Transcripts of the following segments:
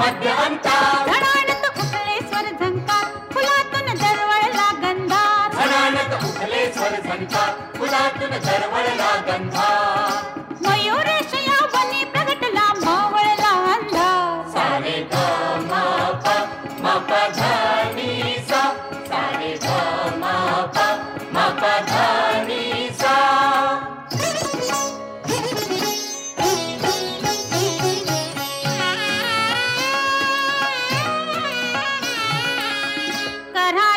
पद्य आमचा धडानत उठले स्वर झंका फुलातून दरवळला गंधा धडानत उठले दरवळला गंधा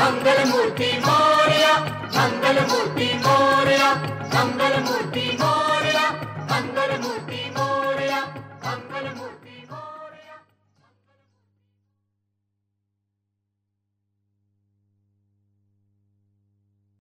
മംഗളമൂർത്തി മോര്യ മംഗളമൂർത്തി മോര്യ മംഗളമൂർത്തി